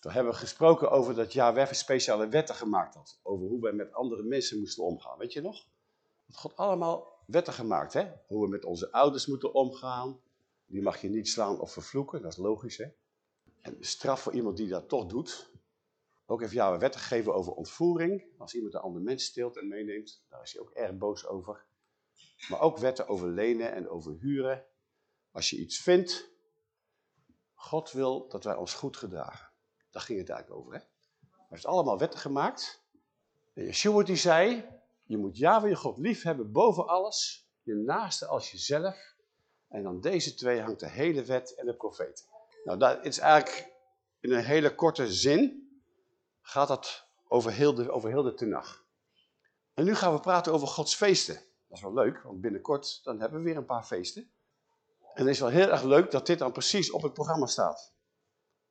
Toen hebben we gesproken over dat Yahweh speciale wetten gemaakt had. Over hoe wij met andere mensen moesten omgaan. Weet je nog? Dat God allemaal wetten gemaakt, hè? Hoe we met onze ouders moeten omgaan. Die mag je niet slaan of vervloeken, dat is logisch, hè? En straf voor iemand die dat toch doet. Ook heeft Yahweh wetten gegeven over ontvoering. Als iemand een ander mens steelt en meeneemt, daar is hij ook erg boos over. Maar ook wetten over lenen en over huren. Als je iets vindt, God wil dat wij ons goed gedragen. Daar ging het eigenlijk over. Hè? Hij heeft allemaal wetten gemaakt. En Yeshua die zei, je moet Yahweh je God lief hebben boven alles. Je naaste als jezelf. En aan deze twee hangt de hele wet en de profeten. Nou, dat is eigenlijk in een hele korte zin gaat dat over heel de, over heel de tenag. En nu gaan we praten over Gods feesten. Dat is wel leuk, want binnenkort dan hebben we weer een paar feesten. En het is wel heel erg leuk dat dit dan precies op het programma staat.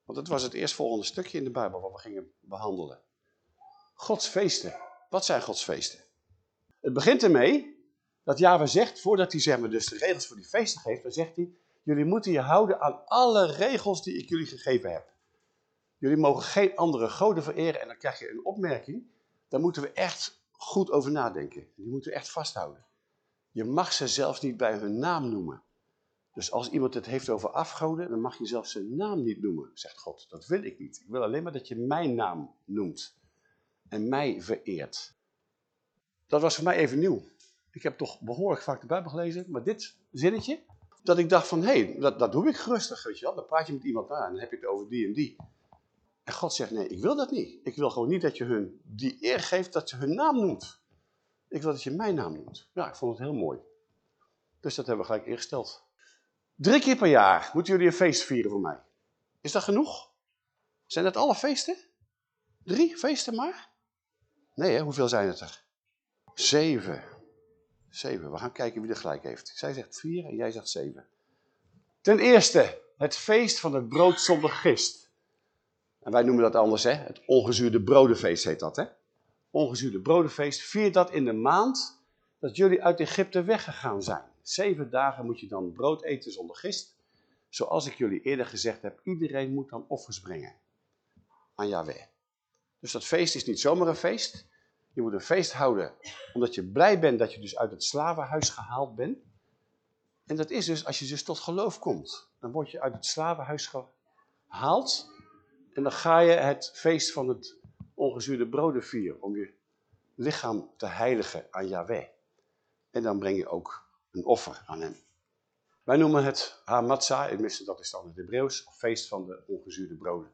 Want het was het eerstvolgende stukje in de Bijbel wat we gingen behandelen. Gods feesten. Wat zijn Gods feesten? Het begint ermee dat Java zegt, voordat hij zeg maar, dus de regels voor die feesten geeft, dan zegt hij, jullie moeten je houden aan alle regels die ik jullie gegeven heb. Jullie mogen geen andere goden vereren en dan krijg je een opmerking. Daar moeten we echt goed over nadenken. Die moeten we echt vasthouden. Je mag ze zelfs niet bij hun naam noemen. Dus als iemand het heeft over afgoden, dan mag je zelfs zijn naam niet noemen, zegt God. Dat wil ik niet. Ik wil alleen maar dat je mijn naam noemt. En mij vereert. Dat was voor mij even nieuw. Ik heb toch behoorlijk vaak de Bijbel gelezen, maar dit zinnetje, dat ik dacht van, hé, hey, dat, dat doe ik gerustig, weet je wel. Dan praat je met iemand aan en dan heb je het over die en die. En God zegt, nee, ik wil dat niet. Ik wil gewoon niet dat je hun die eer geeft dat je hun naam noemt. Ik wil dat je mijn naam noemt. Ja, ik vond het heel mooi. Dus dat hebben we gelijk ingesteld. Drie keer per jaar moeten jullie een feest vieren voor mij. Is dat genoeg? Zijn dat alle feesten? Drie feesten maar? Nee, hè? hoeveel zijn het er? Zeven. Zeven. We gaan kijken wie er gelijk heeft. Zij zegt vier en jij zegt zeven. Ten eerste, het feest van het brood zonder gist. En wij noemen dat anders, hè? Het ongezuurde brodenfeest heet dat, hè? Ongezuurde brodenfeest. Vier dat in de maand dat jullie uit Egypte weggegaan zijn. Zeven dagen moet je dan brood eten zonder gist. Zoals ik jullie eerder gezegd heb, iedereen moet dan offers brengen aan Yahweh. Dus dat feest is niet zomaar een feest. Je moet een feest houden omdat je blij bent dat je dus uit het slavenhuis gehaald bent. En dat is dus als je dus tot geloof komt. Dan word je uit het slavenhuis gehaald. En dan ga je het feest van het ongezuurde broden vieren. Om je lichaam te heiligen aan Yahweh. En dan breng je ook een offer aan hem. Wij noemen het Hamatzah, tenminste dat is dan het Hebreeuws, feest van de ongezuurde broden.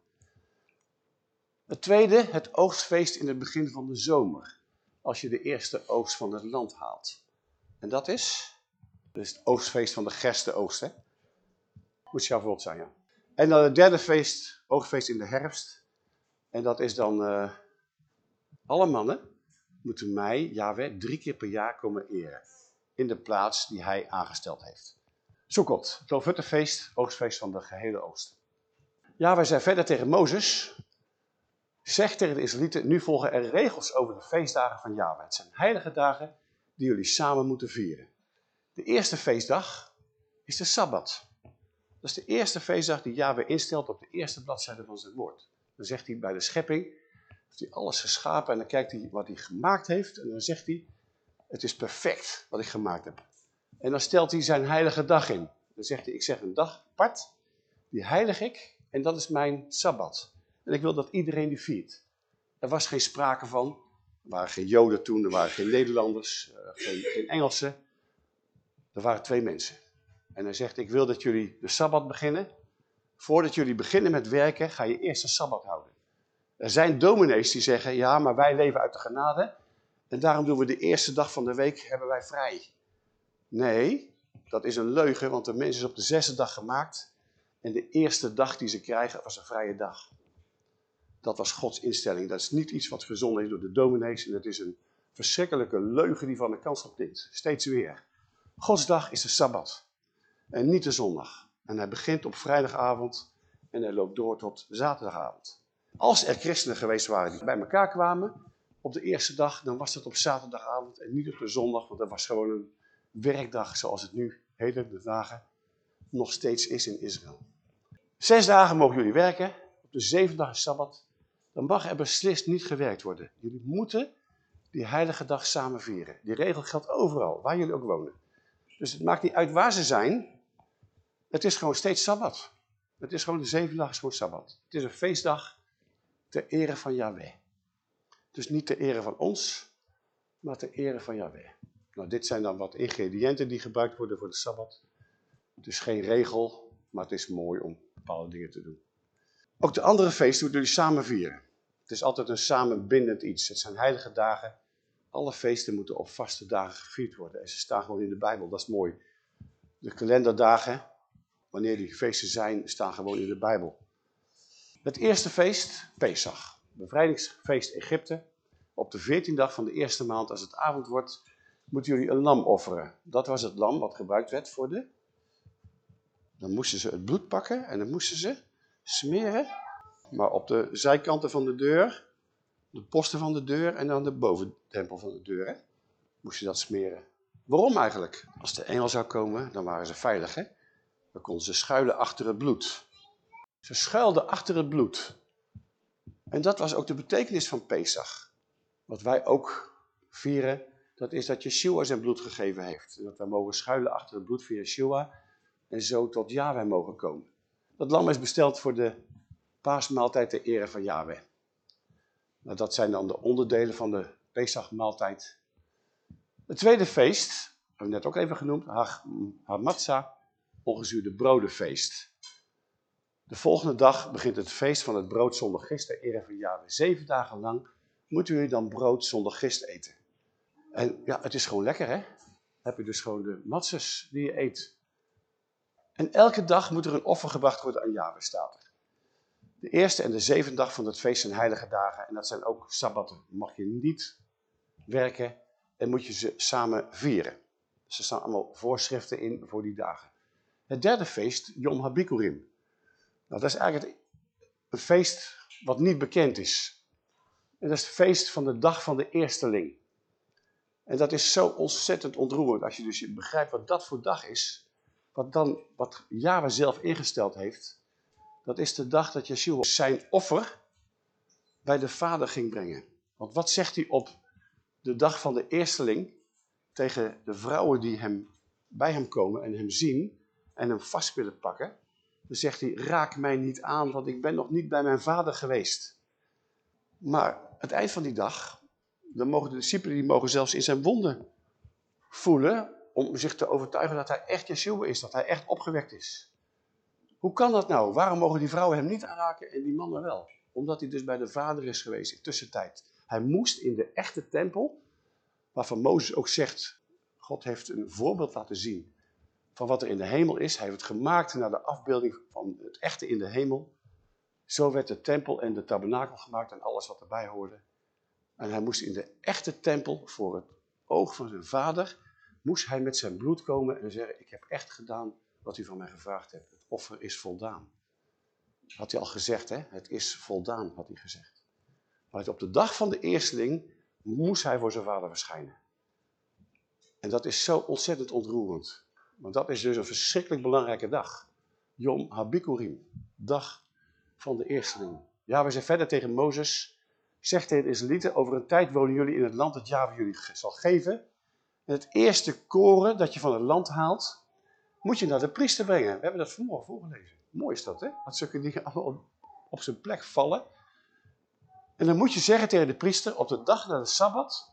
Het tweede, het oogstfeest in het begin van de zomer. Als je de eerste oogst van het land haalt. En dat is, dus het oogstfeest van de gerstenoogst. Hè? Moet je zijn, ja. En dan het derde feest, oogstfeest in de herfst. En dat is dan, uh, alle mannen moeten mij, Yahweh, drie keer per jaar komen eren in de plaats die hij aangesteld heeft. Sukkot, het Lofuttefeest, oogstfeest van de gehele oost. Ja, wij zijn verder tegen Mozes. Zeg tegen de Israëlieten, nu volgen er regels over de feestdagen van Yahweh. Het zijn heilige dagen die jullie samen moeten vieren. De eerste feestdag is de Sabbat. Dat is de eerste feestdag die Yahweh instelt op de eerste bladzijde van zijn woord. Dan zegt hij bij de schepping, heeft hij alles geschapen en dan kijkt hij wat hij gemaakt heeft. En dan zegt hij, het is perfect wat ik gemaakt heb. En dan stelt hij zijn heilige dag in. Dan zegt hij, ik zeg een dag apart, die heilig ik en dat is mijn Sabbat. En ik wil dat iedereen die viert. Er was geen sprake van, er waren geen Joden toen, er waren geen Nederlanders, uh, geen, geen Engelsen. Er waren twee mensen. En hij zegt, ik wil dat jullie de Sabbat beginnen. Voordat jullie beginnen met werken, ga je eerst de Sabbat houden. Er zijn dominees die zeggen, ja, maar wij leven uit de genade. En daarom doen we de eerste dag van de week, hebben wij vrij. Nee, dat is een leugen, want de mens is op de zesde dag gemaakt. En de eerste dag die ze krijgen was een vrije dag. Dat was Gods instelling. Dat is niet iets wat verzonnen is door de dominees. En dat is een verschrikkelijke leugen die van de kans dit. Steeds weer. Gods dag is de Sabbat. En niet de zondag. En hij begint op vrijdagavond en hij loopt door tot zaterdagavond. Als er christenen geweest waren die bij elkaar kwamen, op de eerste dag, dan was dat op zaterdagavond en niet op de zondag, want dat was gewoon een werkdag zoals het nu, hele dagen, nog steeds is in Israël. Zes dagen mogen jullie werken. Op de zevende dag is Sabbat, dan mag er beslist niet gewerkt worden. Jullie moeten die heilige dag samen vieren. Die regel geldt overal, waar jullie ook wonen. Dus het maakt niet uit waar ze zijn. Het is gewoon steeds Sabbat. Het is gewoon de zevende dag is Sabbat. Het is een feestdag ter ere van Yahweh. Dus niet ter ere van ons, maar ter ere van Yahweh. Nou, dit zijn dan wat ingrediënten die gebruikt worden voor de Sabbat. Het is geen regel, maar het is mooi om bepaalde dingen te doen. Ook de andere feesten moeten jullie samen vieren. Het is altijd een samenbindend iets. Het zijn heilige dagen. Alle feesten moeten op vaste dagen gevierd worden. En ze staan gewoon in de Bijbel, dat is mooi. De kalenderdagen, wanneer die feesten zijn, staan gewoon in de Bijbel. Het eerste feest, Pesach. Bevrijdingsfeest Egypte. Op de veertiende dag van de eerste maand, als het avond wordt, moeten jullie een lam offeren. Dat was het lam wat gebruikt werd voor de... Dan moesten ze het bloed pakken en dan moesten ze smeren. Maar op de zijkanten van de deur, de posten van de deur en dan de bovendempel van de deur, hè, moest je dat smeren. Waarom eigenlijk? Als de engel zou komen, dan waren ze veilig, hè? Dan konden ze schuilen achter het bloed. Ze schuilden achter het bloed. En dat was ook de betekenis van Pesach. Wat wij ook vieren, dat is dat Yeshua zijn bloed gegeven heeft. Dat wij mogen schuilen achter het bloed van Yeshua en zo tot Yahweh mogen komen. Dat lam is besteld voor de paasmaaltijd ter ere van Yahweh. Nou, dat zijn dan de onderdelen van de Pesachmaaltijd. Het tweede feest, hebben we net ook even genoemd, Hamatza, ongezuurde brodenfeest. De volgende dag begint het feest van het brood zonder gist ter ere van Yahweh. Zeven dagen lang moeten jullie dan brood zonder gist eten. En ja, het is gewoon lekker hè. heb je dus gewoon de matzes die je eet. En elke dag moet er een offer gebracht worden aan Yahweh, staat er. De eerste en de zevende dag van het feest zijn heilige dagen. En dat zijn ook sabbatten. Mag je niet werken en moet je ze samen vieren. Dus er staan allemaal voorschriften in voor die dagen. Het derde feest, Yom HaBikurim. Nou, dat is eigenlijk een feest wat niet bekend is. En dat is het feest van de dag van de eersteling. En dat is zo ontzettend ontroerend. Als je dus begrijpt wat dat voor dag is. Wat dan, wat Yahweh zelf ingesteld heeft. Dat is de dag dat Yeshua zijn offer bij de vader ging brengen. Want wat zegt hij op de dag van de eersteling tegen de vrouwen die hem, bij hem komen en hem zien en hem vast willen pakken? Dan zegt hij, raak mij niet aan, want ik ben nog niet bij mijn vader geweest. Maar het eind van die dag, dan de discipelen die mogen zelfs in zijn wonden voelen, om zich te overtuigen dat hij echt Yeshua is, dat hij echt opgewekt is. Hoe kan dat nou? Waarom mogen die vrouwen hem niet aanraken en die mannen wel? Omdat hij dus bij de vader is geweest in tussentijd. Hij moest in de echte tempel, waarvan Mozes ook zegt, God heeft een voorbeeld laten zien van wat er in de hemel is. Hij heeft het gemaakt naar de afbeelding van het echte in de hemel. Zo werd de tempel en de tabernakel gemaakt en alles wat erbij hoorde. En hij moest in de echte tempel voor het oog van zijn vader, moest hij met zijn bloed komen en zeggen, ik heb echt gedaan wat u van mij gevraagd hebt. Het offer is voldaan. Had hij al gezegd, hè? Het is voldaan, had hij gezegd. Maar op de dag van de eersteling moest hij voor zijn vader verschijnen. En dat is zo ontzettend ontroerend. Want dat is dus een verschrikkelijk belangrijke dag. Yom Habikurim, dag van de eersteling. Ja, we zijn verder tegen Mozes. Zegt tegen de Israëlieten, over een tijd wonen jullie in het land dat Java jullie zal geven. En het eerste koren dat je van het land haalt, moet je naar de priester brengen. We hebben dat vanmorgen voorgelezen. Mooi is dat, hè? Dat zulke dingen allemaal op zijn plek vallen. En dan moet je zeggen tegen de priester, op de dag na de Sabbat,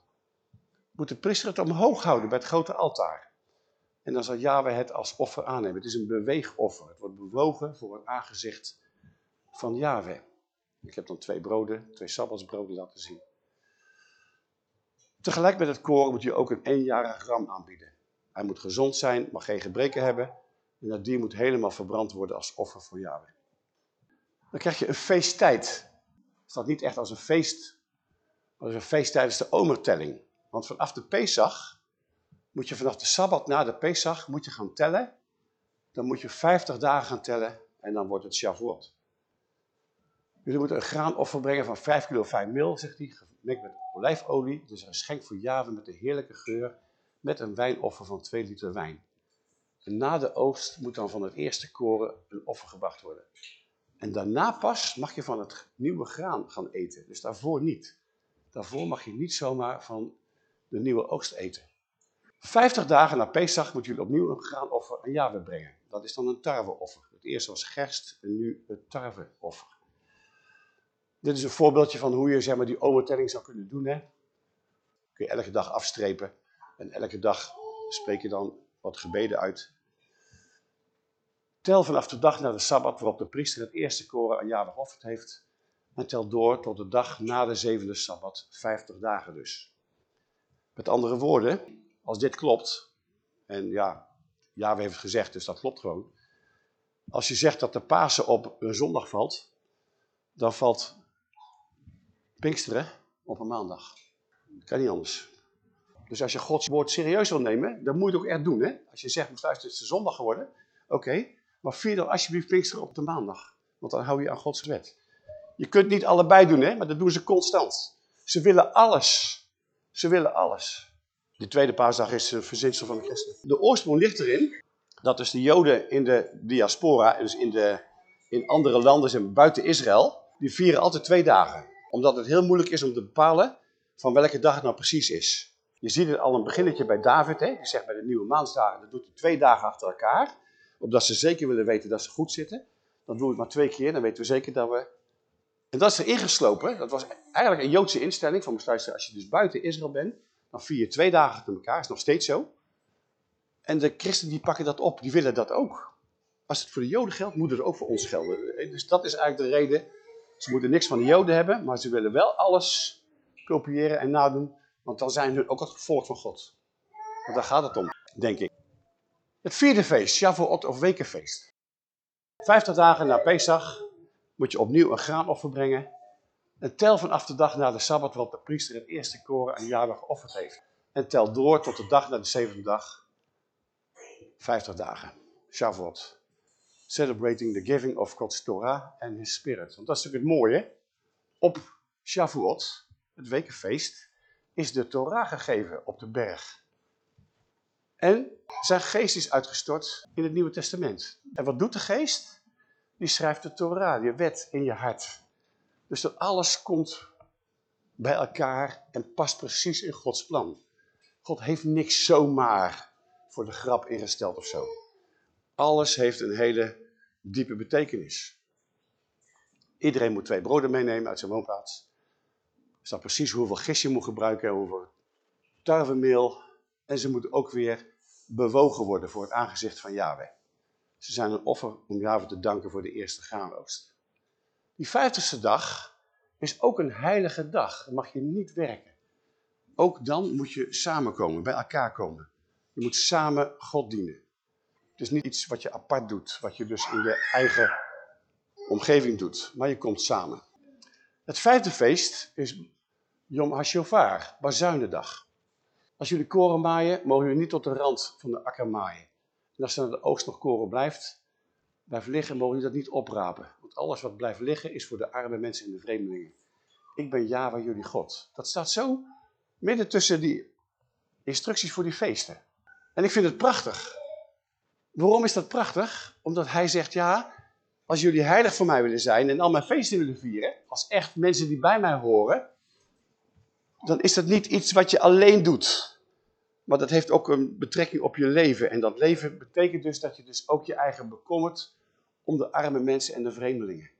moet de priester het omhoog houden bij het grote altaar. En dan zal Yahweh het als offer aannemen. Het is een beweegoffer. Het wordt bewogen voor het aangezicht van Yahweh. Ik heb dan twee broden, twee sabbatsbroden laten zien. Tegelijk met het koren moet je ook een eenjarig ram aanbieden. Hij moet gezond zijn, mag geen gebreken hebben. En dat dier moet helemaal verbrand worden als offer voor Yahweh. Dan krijg je een feesttijd. Het staat niet echt als een feest, maar als een feest tijdens de omertelling. Want vanaf de Pesach moet je vanaf de Sabbat na de Pesach moet je gaan tellen. Dan moet je 50 dagen gaan tellen en dan wordt het Shavuot. Jullie moeten een graanoffer brengen van 5 kilo fijn meel, zegt hij, gemengd met olijfolie. Dus een geschenk voor met een heerlijke geur, met een wijnoffer van 2 liter wijn. En na de oogst moet dan van het eerste koren een offer gebracht worden. En daarna pas mag je van het nieuwe graan gaan eten. Dus daarvoor niet. Daarvoor mag je niet zomaar van de nieuwe oogst eten. Vijftig dagen na Pesach moeten jullie opnieuw een graanoffer aan Yahweh brengen. Dat is dan een tarweoffer. Het eerste was gerst en nu het tarweoffer. Dit is een voorbeeldje van hoe je zeg maar, die omertelling zou kunnen doen. Hè? Kun je elke dag afstrepen. En elke dag spreek je dan wat gebeden uit. Tel vanaf de dag na de Sabbat waarop de priester het eerste koren aan Yahweh geofferd heeft. En tel door tot de dag na de zevende Sabbat, 50 dagen dus. Met andere woorden, als dit klopt, en ja, Yahweh heeft het gezegd, dus dat klopt gewoon. Als je zegt dat de Pasen op een zondag valt, dan valt Pinksteren op een maandag. Kan niet anders. Dus als je Gods woord serieus wil nemen, dan moet je het ook echt doen. Hè? Als je zegt, luister, het is de zondag geworden. Oké, maar vier dan alsjeblieft Pinksteren op de maandag. Want dan hou je aan Gods wet. Je kunt niet allebei doen, hè? maar dat doen ze constant. Ze willen alles. Ze willen alles. De tweede paasdag is de verzinsel van de christen. De oorsprong ligt erin dat dus de joden in de diaspora, dus in, de, in andere landen zijn buiten Israël, die vieren altijd twee dagen. Omdat het heel moeilijk is om te bepalen van welke dag het nou precies is. Je ziet het al een beginnetje bij David, hè? die zegt bij de nieuwe maansdagen, dat doet hij twee dagen achter elkaar. Opdat ze zeker willen weten dat ze goed zitten. Dan doen we het maar twee keer, dan weten we zeker dat we... En dat is er ingeslopen, dat was eigenlijk een Joodse instelling van als je dus buiten Israël bent, dan vier je twee dagen achter elkaar, is nog steeds zo. En de christenen die pakken dat op, die willen dat ook. Als het voor de joden geldt, moet het ook voor ons gelden. Dus dat is eigenlijk de reden. Ze moeten niks van de joden hebben, maar ze willen wel alles kopiëren en nadoen. Want dan zijn hun ook het gevolg van God. Want daar gaat het om, denk ik. Het vierde feest, Shavuot of wekenfeest. Vijftig dagen na Pesach moet je opnieuw een graanoffer brengen. En tel vanaf de dag na de Sabbat waarop de priester het eerste koren aan Yahweh geofferd heeft. En tel door tot de dag na de zevende dag. Vijftig dagen. Shavuot. Celebrating the giving of God's Torah and His Spirit. Want dat is natuurlijk het mooie. Op Shavuot, het wekenfeest, is de Torah gegeven op de berg. En zijn geest is uitgestort in het Nieuwe Testament. En wat doet de geest? Die schrijft de Torah, je wet in je hart. Dus dat alles komt bij elkaar en past precies in Gods plan. God heeft niks zomaar voor de grap ingesteld of zo. Alles heeft een hele diepe betekenis. Iedereen moet twee broden meenemen uit zijn woonplaats. Er staat precies hoeveel gist je moet gebruiken, hoeveel tarwemeel. En ze moeten ook weer bewogen worden voor het aangezicht van Yahweh. Ze zijn een offer om Yahweh te danken voor de eerste graanoogst. Die vijftigste dag is ook een heilige dag. Dan mag je niet werken. Ook dan moet je samenkomen, bij elkaar komen. Je moet samen God dienen. Het is niet iets wat je apart doet, wat je dus in je eigen omgeving doet, maar je komt samen. Het vijfde feest is Yom HaShofar, Bazuinendag. Als jullie koren maaien, mogen jullie niet tot de rand van de akker maaien. En als er de oogst nog koren blijft, blijft liggen, mogen jullie dat niet oprapen. Want alles wat blijft liggen is voor de arme mensen en de vreemdelingen. Ik ben Java jullie God. Dat staat zo midden tussen die instructies voor die feesten. En ik vind het prachtig. Waarom is dat prachtig? Omdat hij zegt, ja, als jullie heilig voor mij willen zijn en al mijn feesten willen vieren, als echt mensen die bij mij horen, dan is dat niet iets wat je alleen doet. Maar dat heeft ook een betrekking op je leven. En dat leven betekent dus dat je dus ook je eigen bekommert om de arme mensen en de vreemdelingen.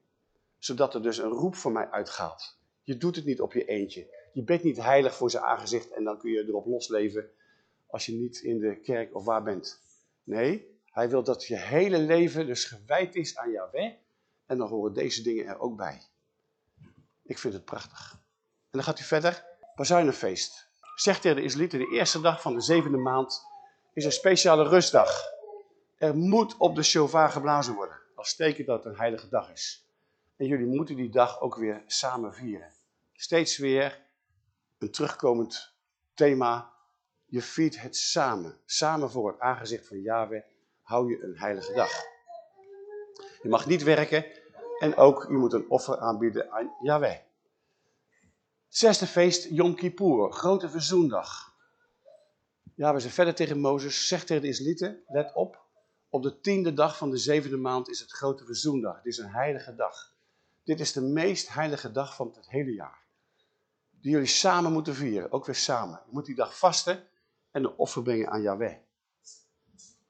Zodat er dus een roep van mij uitgaat. Je doet het niet op je eentje. Je bent niet heilig voor zijn aangezicht en dan kun je erop losleven als je niet in de kerk of waar bent. Nee, hij wil dat je hele leven dus gewijd is aan Yahweh en dan horen deze dingen er ook bij. Ik vind het prachtig. En dan gaat hij verder. Bazuinenfeest. Zegt tegen de Israëlieten, de eerste dag van de zevende maand is een speciale rustdag. Er moet op de shofar geblazen worden. Als teken dat het een heilige dag is. En jullie moeten die dag ook weer samen vieren. Steeds weer een terugkomend thema. Je viert het samen. Samen voor het aangezicht van Yahweh hou je een heilige dag. Je mag niet werken en ook je moet een offer aanbieden aan Yahweh. Zesde feest, Yom Kippur, grote verzoendag. Ja, we zijn verder tegen Mozes, zegt tegen de Israëlieten, let op, Op de tiende dag van de zevende maand is het grote verzoendag. Het is een heilige dag. Dit is de meest heilige dag van het hele jaar. Die jullie samen moeten vieren, ook weer samen. Je moet die dag vasten en een offer brengen aan Yahweh.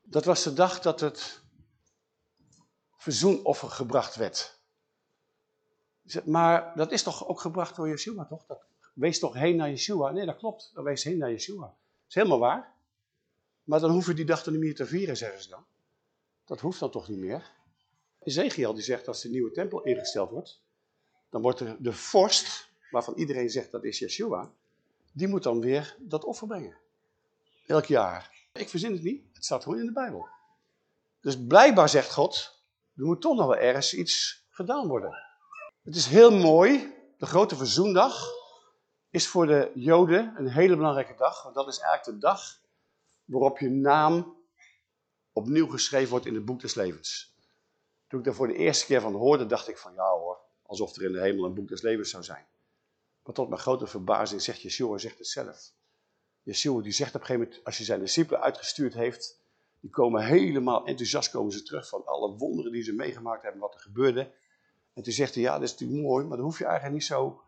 Dat was de dag dat het verzoenoffer gebracht werd. Maar dat is toch ook gebracht door Yeshua, toch? Dat, wees toch heen naar Yeshua? Nee, dat klopt. Dan wees heen naar Yeshua. Dat is helemaal waar. Maar dan hoeven die dag dan niet meer te vieren, zeggen ze dan. Dat hoeft dan toch niet meer. Ezekiel die zegt als de nieuwe tempel ingesteld wordt, dan wordt er de vorst, waarvan iedereen zegt dat is Yeshua, die moet dan weer dat offer brengen. Elk jaar. Ik verzin het niet, het staat gewoon in de Bijbel. Dus blijkbaar zegt God, er moet toch nog wel ergens iets gedaan worden. Het is heel mooi, de grote verzoendag is voor de Joden een hele belangrijke dag, want dat is eigenlijk de dag waarop je naam opnieuw geschreven wordt in het boek des levens. Toen ik daar voor de eerste keer van hoorde, dacht ik van ja hoor, alsof er in de hemel een boek des levens zou zijn. Maar tot mijn grote verbazing zegt Yeshua zegt het zelf. Yeshua die zegt op een gegeven moment, als hij zijn discipelen uitgestuurd heeft, die komen helemaal enthousiast komen ze terug van alle wonderen die ze meegemaakt hebben, wat er gebeurde. En toen zegt hij, ja dat is natuurlijk mooi, maar dan hoef je eigenlijk niet zo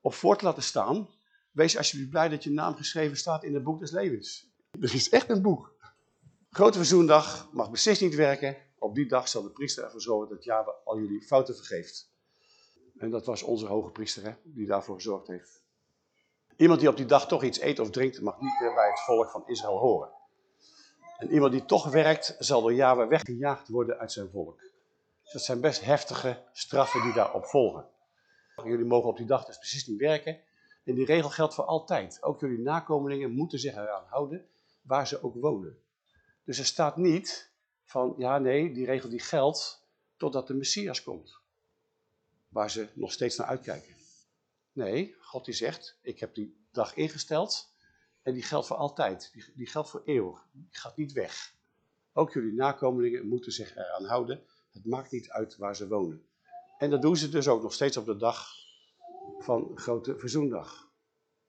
op voor te laten staan. Wees alsjeblieft blij dat je naam geschreven staat in het boek des levens. Er is echt een boek. Grote verzoendag mag beslist niet werken. Op die dag zal de priester ervoor zorgen dat Java al jullie fouten vergeeft. En dat was onze hoge priester hè, die daarvoor gezorgd heeft. Iemand die op die dag toch iets eet of drinkt, mag niet meer bij het volk van Israël horen. En iemand die toch werkt, zal door Java weggejaagd worden uit zijn volk. Dat zijn best heftige straffen die daarop volgen. Jullie mogen op die dag dus precies niet werken. En die regel geldt voor altijd. Ook jullie nakomelingen moeten zich eraan houden waar ze ook wonen. Dus er staat niet van, ja nee, die regel die geldt totdat de Messias komt. Waar ze nog steeds naar uitkijken. Nee, God die zegt, ik heb die dag ingesteld en die geldt voor altijd. Die, geldt voor eeuwig. Die gaat niet weg. Ook jullie nakomelingen moeten zich eraan houden. Het maakt niet uit waar ze wonen. En dat doen ze dus ook nog steeds op de dag van Grote Verzoendag.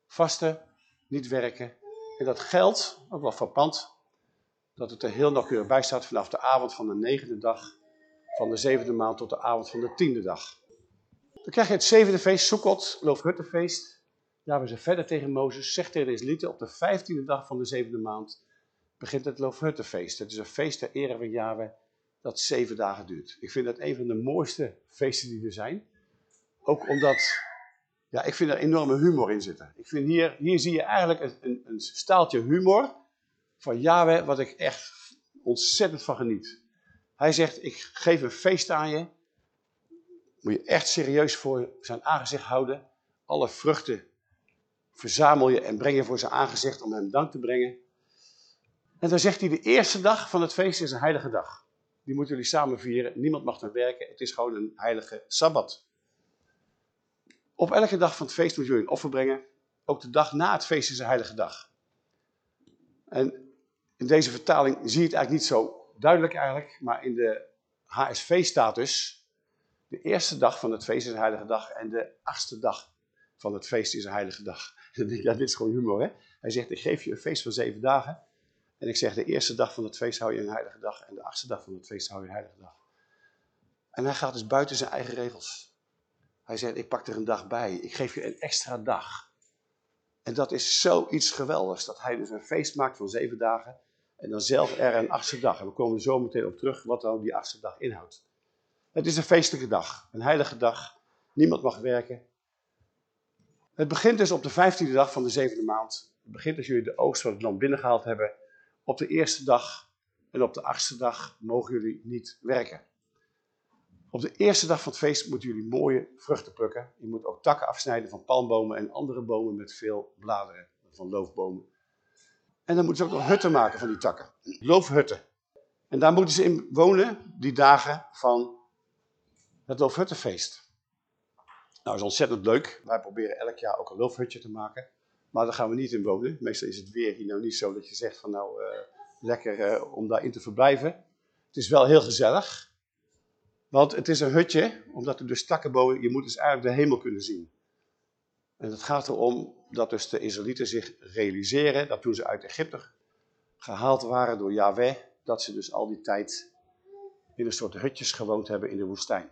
Vasten, niet werken. En dat geldt, ook wel verpand, dat het er heel nauwkeurig bij staat vanaf de avond van de negende dag van de zevende maand tot de avond van de tiende dag. Dan krijg je het zevende feest, Sukkot, Loofhuttenfeest. Ja, we zijn verder tegen Mozes, zegt tegen de Israëlieten, op de vijftiende dag van de zevende maand begint het Loofhuttenfeest. Het is een feest ter ere van Yahweh dat zeven dagen duurt. Ik vind dat een van de mooiste feesten die er zijn. Ook omdat, ja, ik vind er enorme humor in zitten. Ik vind hier, hier zie je eigenlijk een, een staaltje humor van Yahweh, wat ik echt ontzettend van geniet. Hij zegt, ik geef een feest aan je. Moet je echt serieus voor zijn aangezicht houden. Alle vruchten verzamel je en breng je voor zijn aangezicht om hem dank te brengen. En dan zegt hij, de eerste dag van het feest is een heilige dag. Die moeten jullie samen vieren. Niemand mag dan werken. Het is gewoon een heilige Sabbat. Op elke dag van het feest moeten jullie een offer brengen. Ook de dag na het feest is een heilige dag. En in deze vertaling zie je het eigenlijk niet zo duidelijk eigenlijk. Maar in de HSV staat dus... De eerste dag van het feest is een heilige dag. En de achtste dag van het feest is een heilige dag. Ja, dit is gewoon humor, hè? Hij zegt, ik geef je een feest van zeven dagen. En ik zeg, de eerste dag van het feest hou je een heilige dag. En de achtste dag van het feest hou je een heilige dag. En hij gaat dus buiten zijn eigen regels. Hij zegt, ik pak er een dag bij. Ik geef je een extra dag. En dat is zoiets geweldigs. Dat hij dus een feest maakt van zeven dagen. En dan zelf er een achtste dag. En we komen zo meteen op terug wat dan die achtste dag inhoudt. Het is een feestelijke dag. Een heilige dag. Niemand mag werken. Het begint dus op de vijftiende dag van de zevende maand. Het begint als jullie de oogst van het land binnengehaald hebben. Op de eerste dag en op de achtste dag mogen jullie niet werken. Op de eerste dag van het feest moeten jullie mooie vruchten plukken. Je moet ook takken afsnijden van palmbomen en andere bomen met veel bladeren, van loofbomen. En dan moeten ze ook nog hutten maken van die takken. Loofhutten. En daar moeten ze in wonen, die dagen van het Loofhuttenfeest. Nou, is ontzettend leuk. Wij proberen elk jaar ook een loofhutje te maken. Maar daar gaan we niet in wonen. Meestal is het weer hier nou niet zo dat je zegt van nou, uh, lekker uh, om daarin te verblijven. Het is wel heel gezellig. Want het is een hutje, omdat er dus takken boven, je moet dus eigenlijk de hemel kunnen zien. En het gaat erom dat dus de Israëlieten zich realiseren dat toen ze uit Egypte gehaald waren door Yahweh, dat ze dus al die tijd in een soort hutjes gewoond hebben in de woestijn.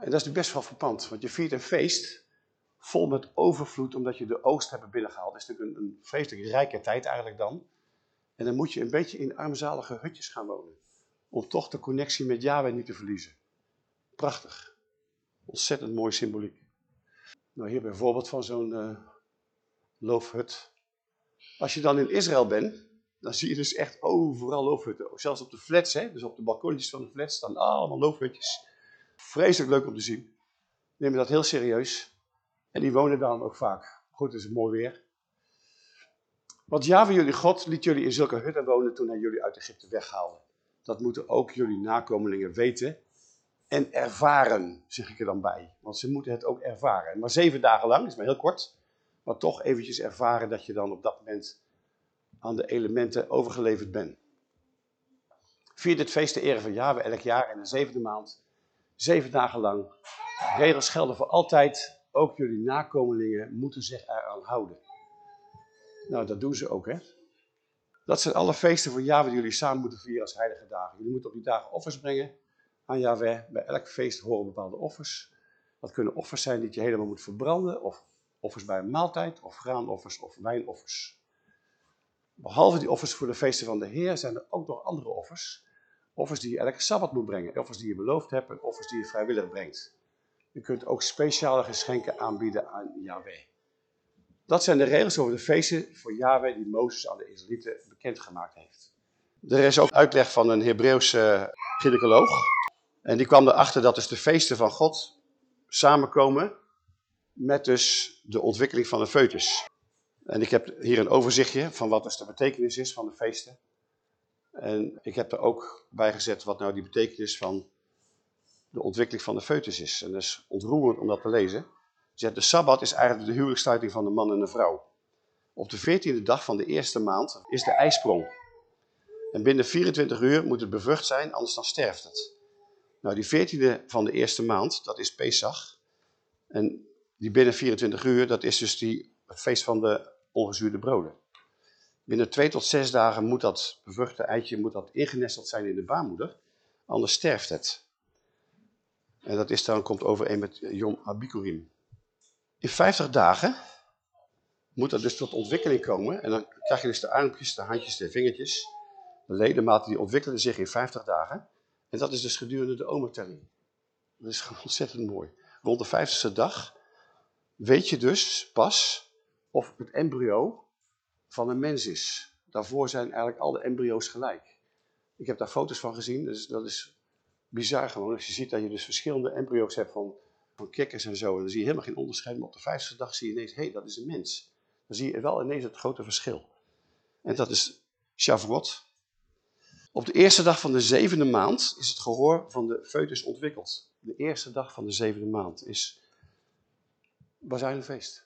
En dat is nu best wel verpand, want je viert een feest vol met overvloed omdat je de oost hebt binnengehaald. Dat is natuurlijk een, een vreselijk rijke tijd eigenlijk dan. En dan moet je een beetje in armzalige hutjes gaan wonen. Om toch de connectie met Yahweh niet te verliezen. Prachtig. Ontzettend mooi symboliek. Nou, hier bijvoorbeeld van zo'n uh, loofhut. Als je dan in Israël bent, dan zie je dus echt overal loofhutten. Zelfs op de flats, hè, dus op de balkonnetjes van de flats staan allemaal loofhutjes. Vreselijk leuk om te zien. Neem dat heel serieus. En die wonen dan ook vaak. Goed, het is mooi weer. Want Java, jullie God, liet jullie in zulke hutten wonen toen hij jullie uit Egypte weghaalde. Dat moeten ook jullie nakomelingen weten en ervaren, zeg ik er dan bij. Want ze moeten het ook ervaren. Maar zeven dagen lang, is maar heel kort, maar toch eventjes ervaren dat je dan op dat moment aan de elementen overgeleverd bent. Vier dit feest de ere van Java elk jaar in de zevende maand, zeven dagen lang. Regels gelden voor altijd, ook jullie nakomelingen moeten zich eraan houden. Nou, dat doen ze ook, hè. Dat zijn alle feesten voor Yahweh die jullie samen moeten vieren als heilige dagen. Jullie moeten op die dagen offers brengen aan Yahweh. Bij elk feest horen bepaalde offers. Dat kunnen offers zijn die je helemaal moet verbranden, of offers bij een maaltijd, of graanoffers, of wijnoffers. Behalve die offers voor de feesten van de Heer zijn er ook nog andere offers. Offers die je elke Sabbat moet brengen, offers die je beloofd hebt en offers die je vrijwillig brengt. Je kunt ook speciale geschenken aanbieden aan Yahweh. Dat zijn de regels over de feesten voor Yahweh die Mozes aan de Israëlieten bekendgemaakt heeft. Er is ook uitleg van een Hebreeuwse gynaecoloog. En die kwam erachter dat dus de feesten van God samenkomen met dus de ontwikkeling van de foetus. En ik heb hier een overzichtje van wat dus de betekenis is van de feesten. En ik heb er ook bij gezet wat nou die betekenis van de ontwikkeling van de foetus is. En dat is ontroerend om dat te lezen. Zegt, de Sabbat is eigenlijk de huwelijkssluiting van de man en de vrouw. Op de veertiende dag van de eerste maand is de ijsprong. En binnen 24 uur moet het bevrucht zijn, anders dan sterft het. Nou, die veertiende van de eerste maand, dat is Pesach. En die binnen 24 uur, dat is dus die, het feest van de ongezuurde broden. Binnen twee tot zes dagen moet dat bevruchte eitje moet dat ingenesteld zijn in de baarmoeder, anders sterft het. En dat is dan, komt overeen met Yom Abikurim. In 50 dagen moet dat dus tot ontwikkeling komen. En dan krijg je dus de armpjes, de handjes, de vingertjes. De ledematen die ontwikkelen zich in 50 dagen. En dat is dus gedurende de omertelling. Dat is gewoon ontzettend mooi. Rond de 50ste dag weet je dus pas of het embryo van een mens is. Daarvoor zijn eigenlijk al de embryo's gelijk. Ik heb daar foto's van gezien, dus dat is bizar gewoon. Als je ziet dat je dus verschillende embryo's hebt van van kikkers en zo. En dan zie je helemaal geen onderscheid. Maar op de vijfde dag zie je ineens, hé, hey, dat is een mens. Dan zie je wel ineens het grote verschil. En dat is Shavuot. Op de eerste dag van de zevende maand is het gehoor van de foetus ontwikkeld. De eerste dag van de zevende maand is feest.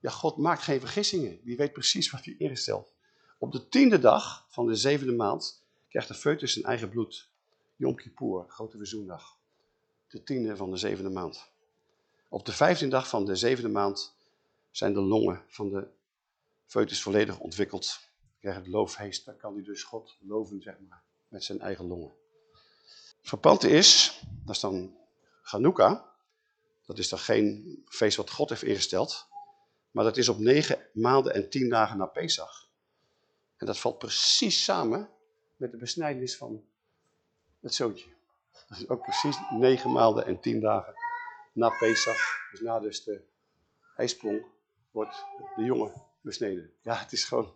Ja, God maakt geen vergissingen. Die weet precies wat hij ingesteld. Op de tiende dag van de zevende maand krijgt de foetus zijn eigen bloed. Yom Kippur, grote verzoendag de tiende van de zevende maand. Op de vijftiende dag van de zevende maand zijn de longen van de foetus volledig ontwikkeld. Krijgt het loofheest, dan kan hij dus God loven, zeg maar, met zijn eigen longen. Verpante is, dat is dan Hanukkah. Dat is dan geen feest wat God heeft ingesteld. Maar dat is op negen maanden en tien dagen na Pesach. En dat valt precies samen met de besnijdenis van het zoontje. Dat is ook precies negen maanden en tien dagen na Pesach. Dus na dus de ijsprong wordt de jongen besneden. Ja, het is gewoon